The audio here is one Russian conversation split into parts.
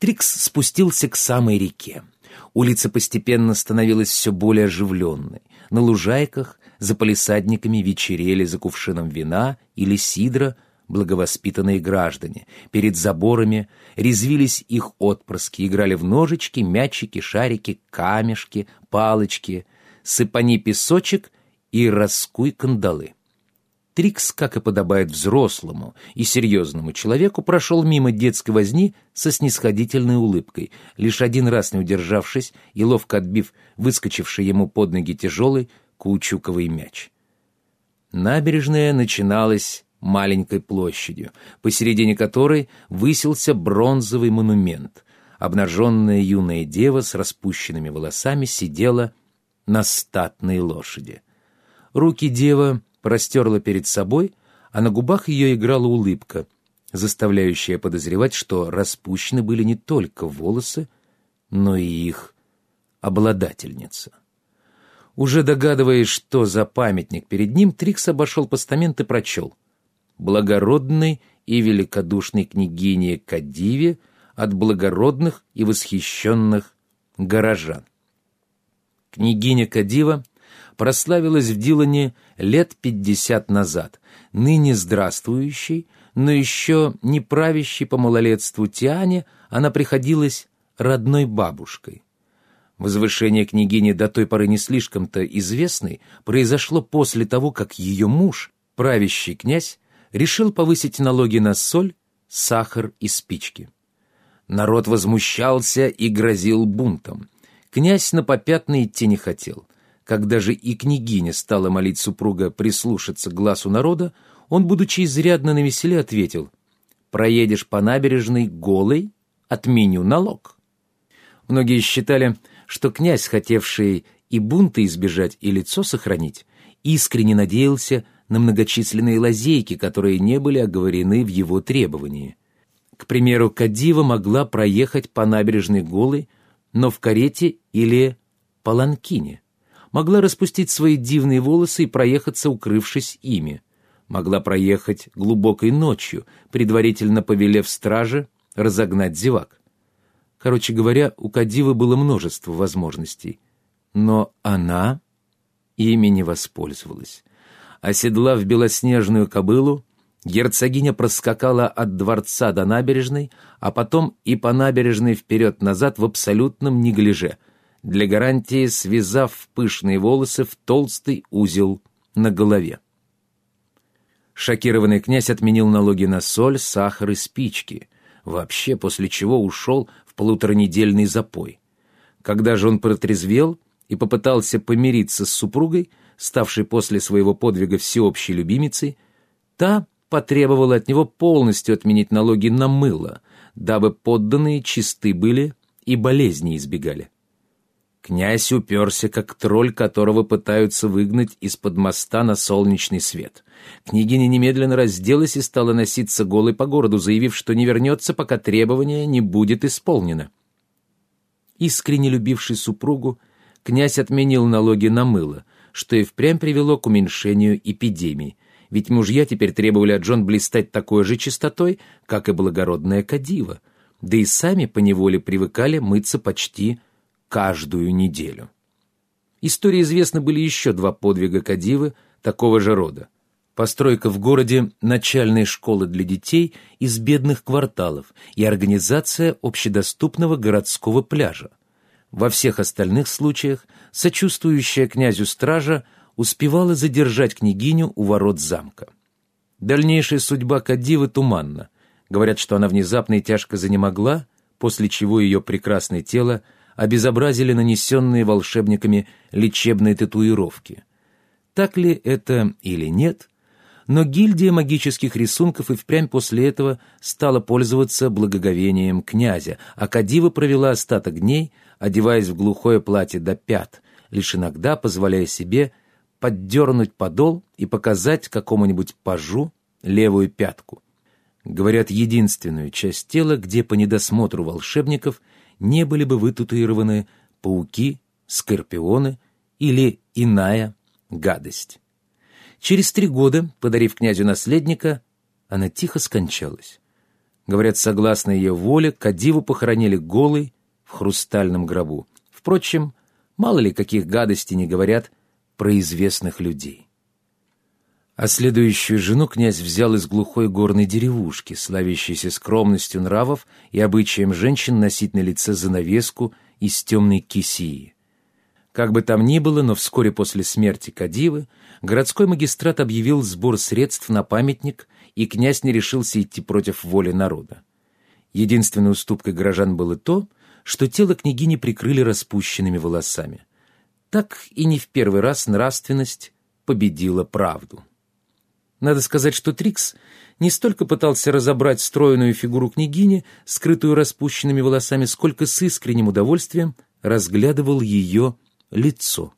Трикс спустился к самой реке. Улица постепенно становилась все более оживленной. На лужайках, за палисадниками вечерели за кувшином вина или сидра благовоспитанные граждане. Перед заборами резвились их отпрыски, играли в ножички, мячики, шарики, камешки, палочки, сыпани песочек и раскуй кандалы. Трикс, как и подобает взрослому и серьезному человеку, прошел мимо детской возни со снисходительной улыбкой, лишь один раз не удержавшись и ловко отбив выскочивший ему под ноги тяжелый каучуковый мяч. Набережная начиналась маленькой площадью, посередине которой высился бронзовый монумент. Обнаженная юная дева с распущенными волосами сидела на статной лошади. Руки дева простерла перед собой, а на губах ее играла улыбка, заставляющая подозревать, что распущены были не только волосы, но и их обладательница. Уже догадываясь, что за памятник перед ним, Трикс обошел постамент и прочел. «Благородной и великодушной княгине Кадиве от благородных и восхищенных горожан». Княгиня Кадива прославилась в Дилане лет пятьдесят назад, ныне здравствующей, но еще не правящей по малолетству Тиане, она приходилась родной бабушкой. Возвышение княгини до той поры не слишком-то известной произошло после того, как ее муж, правящий князь, решил повысить налоги на соль, сахар и спички. Народ возмущался и грозил бунтом. Князь на попятный идти не хотел. Когда же и княгиня стала молить супруга прислушаться к глазу народа, он, будучи изрядно навеселе, ответил, «Проедешь по набережной голой, отменю налог». Многие считали, что князь, хотевший и бунта избежать, и лицо сохранить, искренне надеялся на многочисленные лазейки, которые не были оговорены в его требовании. К примеру, Кадива могла проехать по набережной голой, но в карете или паланкине. Могла распустить свои дивные волосы и проехаться, укрывшись ими. Могла проехать глубокой ночью, предварительно повелев страже разогнать зевак. Короче говоря, у Кадивы было множество возможностей. Но она ими не воспользовалась. Оседлав белоснежную кобылу, герцогиня проскакала от дворца до набережной, а потом и по набережной вперед-назад в абсолютном неглиже, для гарантии связав пышные волосы в толстый узел на голове. Шокированный князь отменил налоги на соль, сахар и спички, вообще после чего ушел полуторанедельный запой. Когда же он протрезвел и попытался помириться с супругой, ставшей после своего подвига всеобщей любимицей, та потребовала от него полностью отменить налоги на мыло, дабы подданные чисты были и болезни избегали. Князь уперся, как тролль, которого пытаются выгнать из-под моста на солнечный свет. Княгиня немедленно разделась и стала носиться голой по городу, заявив, что не вернется, пока требование не будет исполнено. Искренне любивший супругу, князь отменил налоги на мыло, что и впрямь привело к уменьшению эпидемии, ведь мужья теперь требовали от жен блистать такой же чистотой, как и благородная Кадива, да и сами поневоле привыкали мыться почти каждую неделю. Истории известны были еще два подвига Кадивы такого же рода. Постройка в городе начальной школы для детей из бедных кварталов и организация общедоступного городского пляжа. Во всех остальных случаях сочувствующая князю стража успевала задержать княгиню у ворот замка. Дальнейшая судьба Кадивы туманна. Говорят, что она внезапно и тяжко занемогла, после чего ее прекрасное тело – обезобразили нанесенные волшебниками лечебные татуировки. Так ли это или нет, но гильдия магических рисунков и впрямь после этого стала пользоваться благоговением князя, а Кадива провела остаток дней, одеваясь в глухое платье до пят, лишь иногда позволяя себе поддернуть подол и показать какому-нибудь пажу левую пятку. Говорят, единственную часть тела, где по недосмотру волшебников не были бы вытатуированы пауки, скорпионы или иная гадость. Через три года, подарив князю наследника, она тихо скончалась. Говорят, согласно ее воле, Кадиву похоронили голой в хрустальном гробу. Впрочем, мало ли каких гадостей не говорят про известных людей. А следующую жену князь взял из глухой горной деревушки, славящейся скромностью нравов и обычаем женщин носить на лице занавеску из темной кисии. Как бы там ни было, но вскоре после смерти Кадивы городской магистрат объявил сбор средств на памятник, и князь не решился идти против воли народа. Единственной уступкой горожан было то, что тело княгини прикрыли распущенными волосами. Так и не в первый раз нравственность победила правду. Надо сказать, что Трикс не столько пытался разобрать стройную фигуру княгини, скрытую распущенными волосами, сколько с искренним удовольствием разглядывал ее лицо.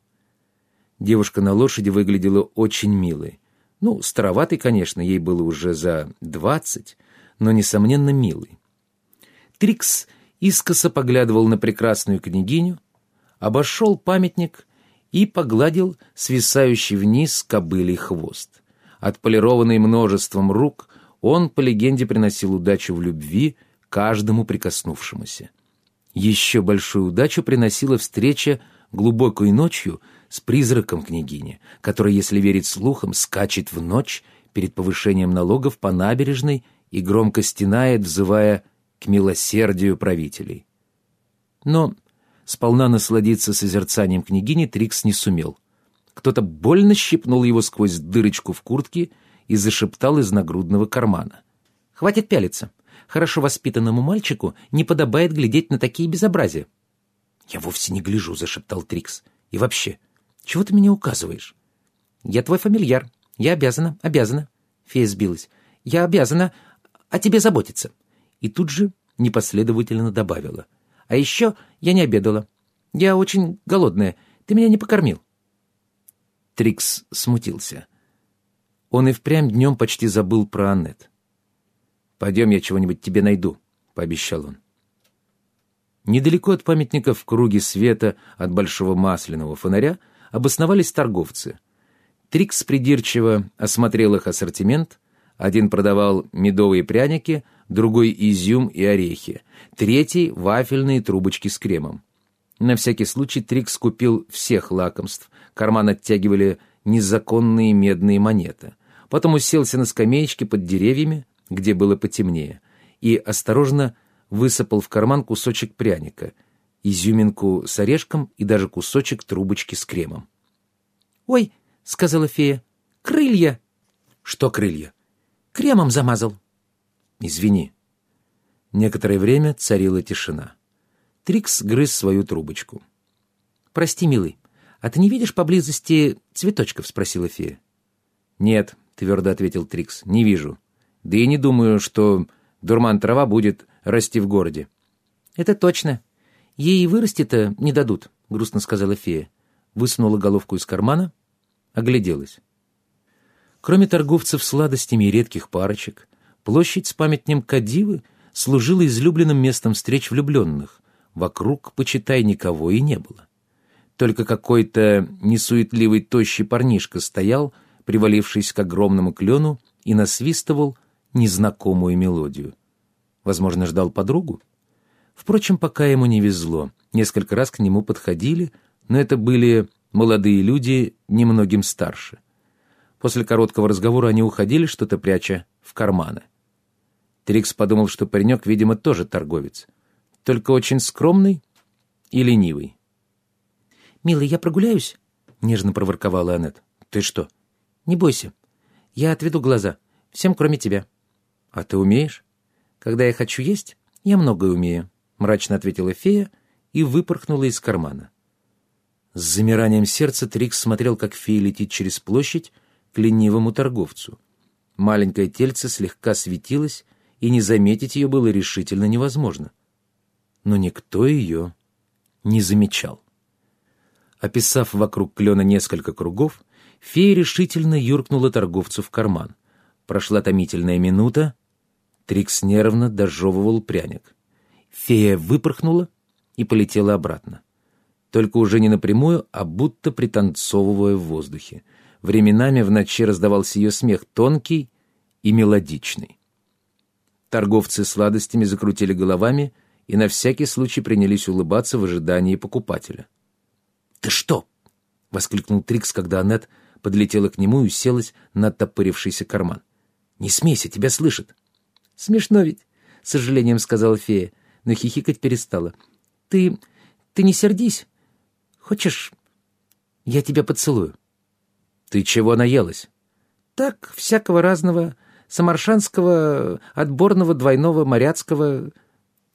Девушка на лошади выглядела очень милой. Ну, староватой, конечно, ей было уже за двадцать, но, несомненно, милой. Трикс искоса поглядывал на прекрасную княгиню, обошел памятник и погладил свисающий вниз кобылий хвост. Отполированный множеством рук, он, по легенде, приносил удачу в любви каждому прикоснувшемуся. Еще большую удачу приносила встреча глубокой ночью с призраком княгини, который, если верить слухам, скачет в ночь перед повышением налогов по набережной и громко стенает, взывая к милосердию правителей. Но сполна насладиться созерцанием княгини Трикс не сумел. Кто-то больно щипнул его сквозь дырочку в куртке и зашептал из нагрудного кармана. «Хватит пялиться. Хорошо воспитанному мальчику не подобает глядеть на такие безобразия». «Я вовсе не гляжу», — зашептал Трикс. «И вообще, чего ты меня указываешь?» «Я твой фамильяр. Я обязана, обязана». Фея сбилась. «Я обязана о тебе заботиться». И тут же непоследовательно добавила. «А еще я не обедала. Я очень голодная. Ты меня не покормил». Трикс смутился. Он и впрямь днем почти забыл про Аннет. «Пойдем, я чего-нибудь тебе найду», — пообещал он. Недалеко от памятника в круге света от большого масляного фонаря обосновались торговцы. Трикс придирчиво осмотрел их ассортимент. Один продавал медовые пряники, другой — изюм и орехи, третий — вафельные трубочки с кремом. На всякий случай Трикс купил всех лакомств, карман оттягивали незаконные медные монеты. Потом уселся на скамеечке под деревьями, где было потемнее, и осторожно высыпал в карман кусочек пряника, изюминку с орешком и даже кусочек трубочки с кремом. «Ой!» — сказала фея. «Крылья!» «Что крылья?» «Кремом замазал». «Извини». Некоторое время царила тишина. Трикс грыз свою трубочку. «Прости, милый, а ты не видишь поблизости цветочков?» — спросила фея. «Нет», — твердо ответил Трикс, — «не вижу. Да и не думаю, что дурман-трава будет расти в городе». «Это точно. Ей вырасти-то не дадут», — грустно сказала фея. Высунула головку из кармана, огляделась. Кроме торговцев сладостями и редких парочек, площадь с памятнем Кадивы служила излюбленным местом встреч влюбленных. Вокруг, почитай, никого и не было. Только какой-то несуетливый тощий парнишка стоял, привалившись к огромному клену, и насвистывал незнакомую мелодию. Возможно, ждал подругу? Впрочем, пока ему не везло. Несколько раз к нему подходили, но это были молодые люди, немногим старше. После короткого разговора они уходили, что-то пряча в карманы. Трикс подумал, что паренек, видимо, тоже торговец. Только очень скромный и ленивый. «Милый, я прогуляюсь?» — нежно проворковала Аннет. «Ты что?» «Не бойся. Я отведу глаза. Всем, кроме тебя». «А ты умеешь?» «Когда я хочу есть, я многое умею», — мрачно ответила фея и выпорхнула из кармана. С замиранием сердца Трикс смотрел, как фея летит через площадь к ленивому торговцу. Маленькое тельце слегка светилось, и не заметить ее было решительно невозможно. Но никто ее не замечал. Описав вокруг клена несколько кругов, фея решительно юркнула торговцу в карман. Прошла томительная минута, Трикс нервно дожевывал пряник. Фея выпорхнула и полетела обратно. Только уже не напрямую, а будто пританцовывая в воздухе. Временами в ночи раздавался ее смех тонкий и мелодичный. Торговцы сладостями закрутили головами и на всякий случай принялись улыбаться в ожидании покупателя. «Ты что?» — воскликнул Трикс, когда Аннет подлетела к нему и уселась на оттопырившийся карман. «Не смейся, тебя слышат». «Смешно ведь», — с сожалением сказала фея, но хихикать перестала. «Ты... ты не сердись. Хочешь, я тебя поцелую?» «Ты чего наелась?» «Так, всякого разного. Самаршанского, отборного, двойного, моряцкого...»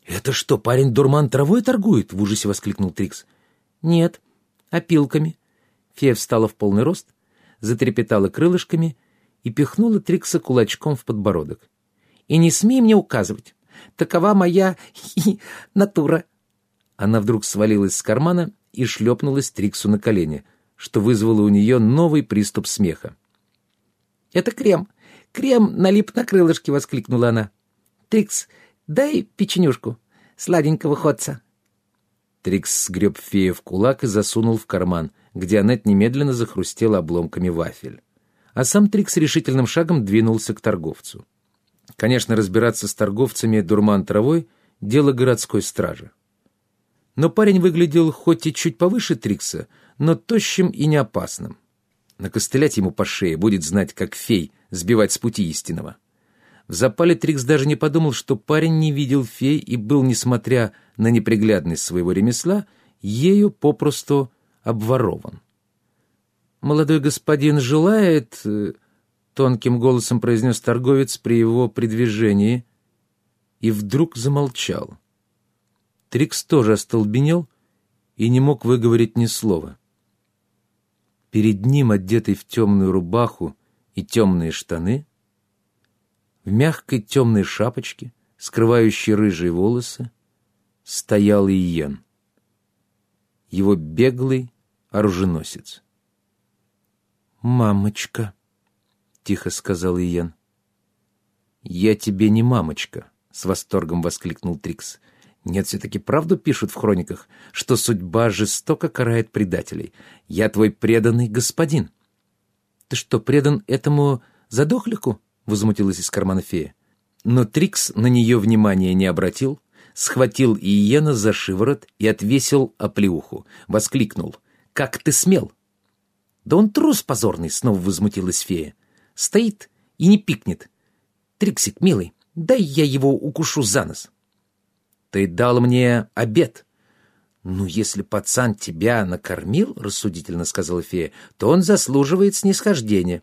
«Это что, парень дурман травой торгует?» — в ужасе воскликнул Трикс. «Нет, опилками». Фея встала в полный рост, затрепетала крылышками и пихнула Трикса кулачком в подбородок. «И не смей мне указывать. Такова моя натура». Она вдруг свалилась с кармана и шлепнулась Триксу на колени, что вызвало у нее новый приступ смеха. «Это крем. Крем налип на крылышки!» — воскликнула она. «Трикс, дай печенюшку, сладенького ходца». Трикс сгреб фею в кулак и засунул в карман, где Аннет немедленно захрустела обломками вафель. А сам Трикс решительным шагом двинулся к торговцу. Конечно, разбираться с торговцами дурман травой — дело городской стражи. Но парень выглядел хоть и чуть повыше Трикса, но тощим и неопасным. Накостылять ему по шее будет знать, как фей сбивать с пути истинного. В запале Трикс даже не подумал, что парень не видел фей и был, несмотря на неприглядность своего ремесла, ею попросту обворован. «Молодой господин желает...» э, — тонким голосом произнес торговец при его придвижении и вдруг замолчал. Трикс тоже остолбенел и не мог выговорить ни слова. Перед ним, одетый в темную рубаху и темные штаны, в мягкой темной шапочке, скрывающей рыжие волосы, стоял Иен, его беглый оруженосец. «Мамочка», — тихо сказал Иен. «Я тебе не мамочка», — с восторгом воскликнул Трикс. Нет, все-таки правду пишут в хрониках, что судьба жестоко карает предателей. Я твой преданный господин. Ты что, предан этому задохлику? Возмутилась из кармана фея. Но Трикс на нее внимания не обратил, схватил Иена за шиворот и отвесил оплеуху. Воскликнул. «Как ты смел?» «Да он трус позорный!» — снова возмутилась фея. «Стоит и не пикнет. Триксик, милый, дай я его укушу за нос». Ты дал мне обед». «Ну, если пацан тебя накормил, — рассудительно сказала фея, — то он заслуживает снисхождения.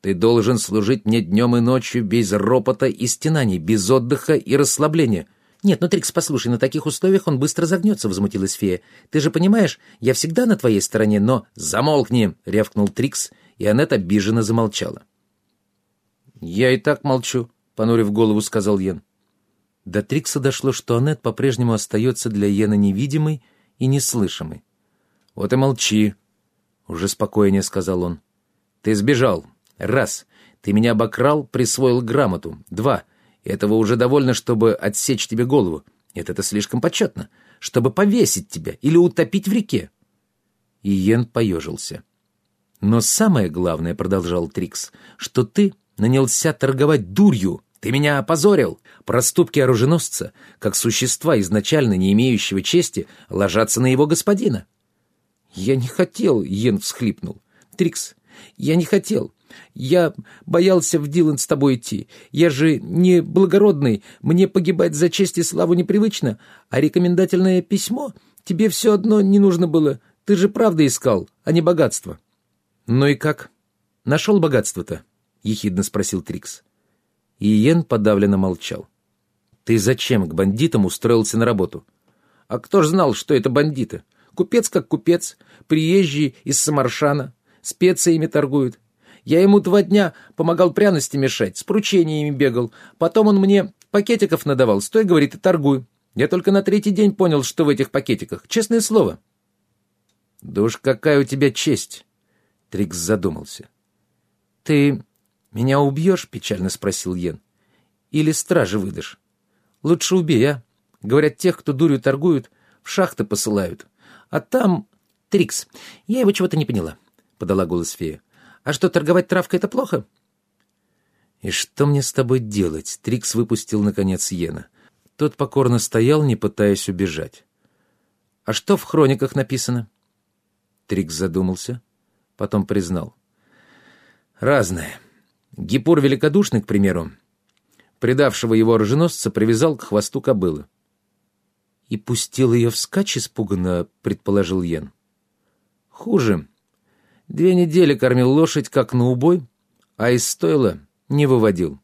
Ты должен служить мне днем и ночью без ропота и стенаний, без отдыха и расслабления». «Нет, ну, Трикс, послушай, на таких условиях он быстро загнется», — возмутилась фея. «Ты же понимаешь, я всегда на твоей стороне, но...» «Замолкни!» — рявкнул Трикс, и Аннет обиженно замолчала. «Я и так молчу», — понурив голову, сказал Йен. До Трикса дошло, что Аннет по-прежнему остается для Йена невидимой и неслышимой. «Вот и молчи», — уже спокойнее сказал он. «Ты сбежал. Раз. Ты меня обокрал, присвоил грамоту. Два. Этого уже довольно, чтобы отсечь тебе голову. Нет, это слишком почетно. Чтобы повесить тебя или утопить в реке». И Йен поежился. «Но самое главное, — продолжал Трикс, — что ты нанялся торговать дурью, ты меня опозорил. Проступки оруженосца, как существа, изначально не имеющего чести, ложатся на его господина. Я не хотел, Йен всхлипнул. Трикс, я не хотел. Я боялся в Дилан с тобой идти. Я же не благородный, мне погибать за честь и славу непривычно, а рекомендательное письмо тебе все одно не нужно было. Ты же правда искал, а не богатство. Ну и как? Нашел богатство-то? — ехидно спросил Трикс. Иен подавленно молчал. «Ты зачем к бандитам устроился на работу?» «А кто ж знал, что это бандиты? Купец как купец, приезжий из Самаршана, специями торгует. Я ему два дня помогал пряности мешать, с поручениями бегал. Потом он мне пакетиков надавал. Стой, говорит, и торгуй. Я только на третий день понял, что в этих пакетиках. Честное слово. Да уж какая у тебя честь. Трикс задумался. Ты «Меня убьешь?» — печально спросил Йен. «Или стражи выдашь?» «Лучше убей, а? Говорят, тех, кто дурью торгуют, в шахты посылают. А там... Трикс, я его чего-то не поняла», — подала голос фея. «А что, торговать травкой — это плохо?» «И что мне с тобой делать?» — Трикс выпустил, наконец, Йена. Тот покорно стоял, не пытаясь убежать. «А что в хрониках написано?» Трикс задумался, потом признал. «Разное. Гиппур Великодушный, к примеру, предавшего его оруженосца, привязал к хвосту кобылы. «И пустил ее вскачь испуганно», — предположил Йен. «Хуже. Две недели кормил лошадь, как на убой, а из стойла не выводил.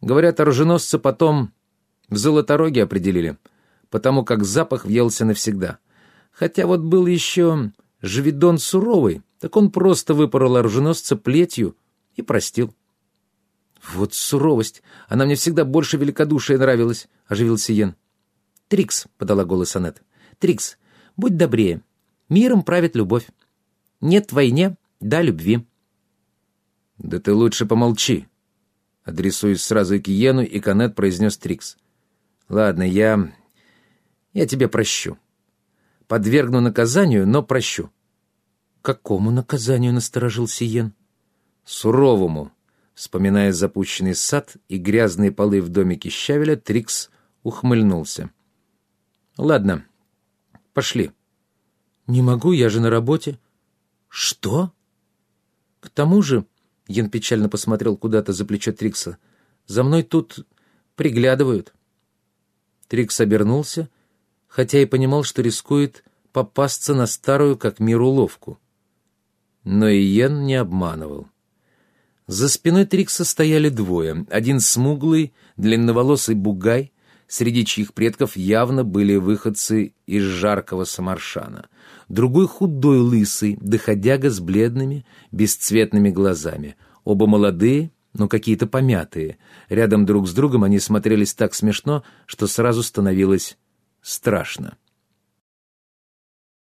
Говорят, оруженосца потом в золотороге определили, потому как запах въелся навсегда. Хотя вот был еще Жвидон суровый, так он просто выпорол оруженосца плетью и простил. «Вот суровость! Она мне всегда больше великодушия нравилась», — оживился Йен. «Трикс», — подала голос Аннет. «Трикс, будь добрее. Миром правит любовь. Нет войне, да любви». «Да ты лучше помолчи», — адресуясь сразу и к Йену, и Канет произнес Трикс. «Ладно, я... я тебе прощу. Подвергну наказанию, но прощу». «Какому наказанию?» — насторожился Йен. «Суровому», Вспоминая запущенный сад и грязные полы в домике Щавеля, Трикс ухмыльнулся. «Ладно, пошли». «Не могу, я же на работе». «Что?» «К тому же...» — Ян печально посмотрел куда-то за плечо Трикса. «За мной тут приглядывают». Трикс обернулся, хотя и понимал, что рискует попасться на старую как мир уловку. Но и Йен не обманывал. За спиной Трикса стояли двое. Один смуглый, длинноволосый бугай, среди чьих предков явно были выходцы из жаркого Самаршана. Другой худой лысый, доходяга с бледными, бесцветными глазами. Оба молодые, но какие-то помятые. Рядом друг с другом они смотрелись так смешно, что сразу становилось страшно.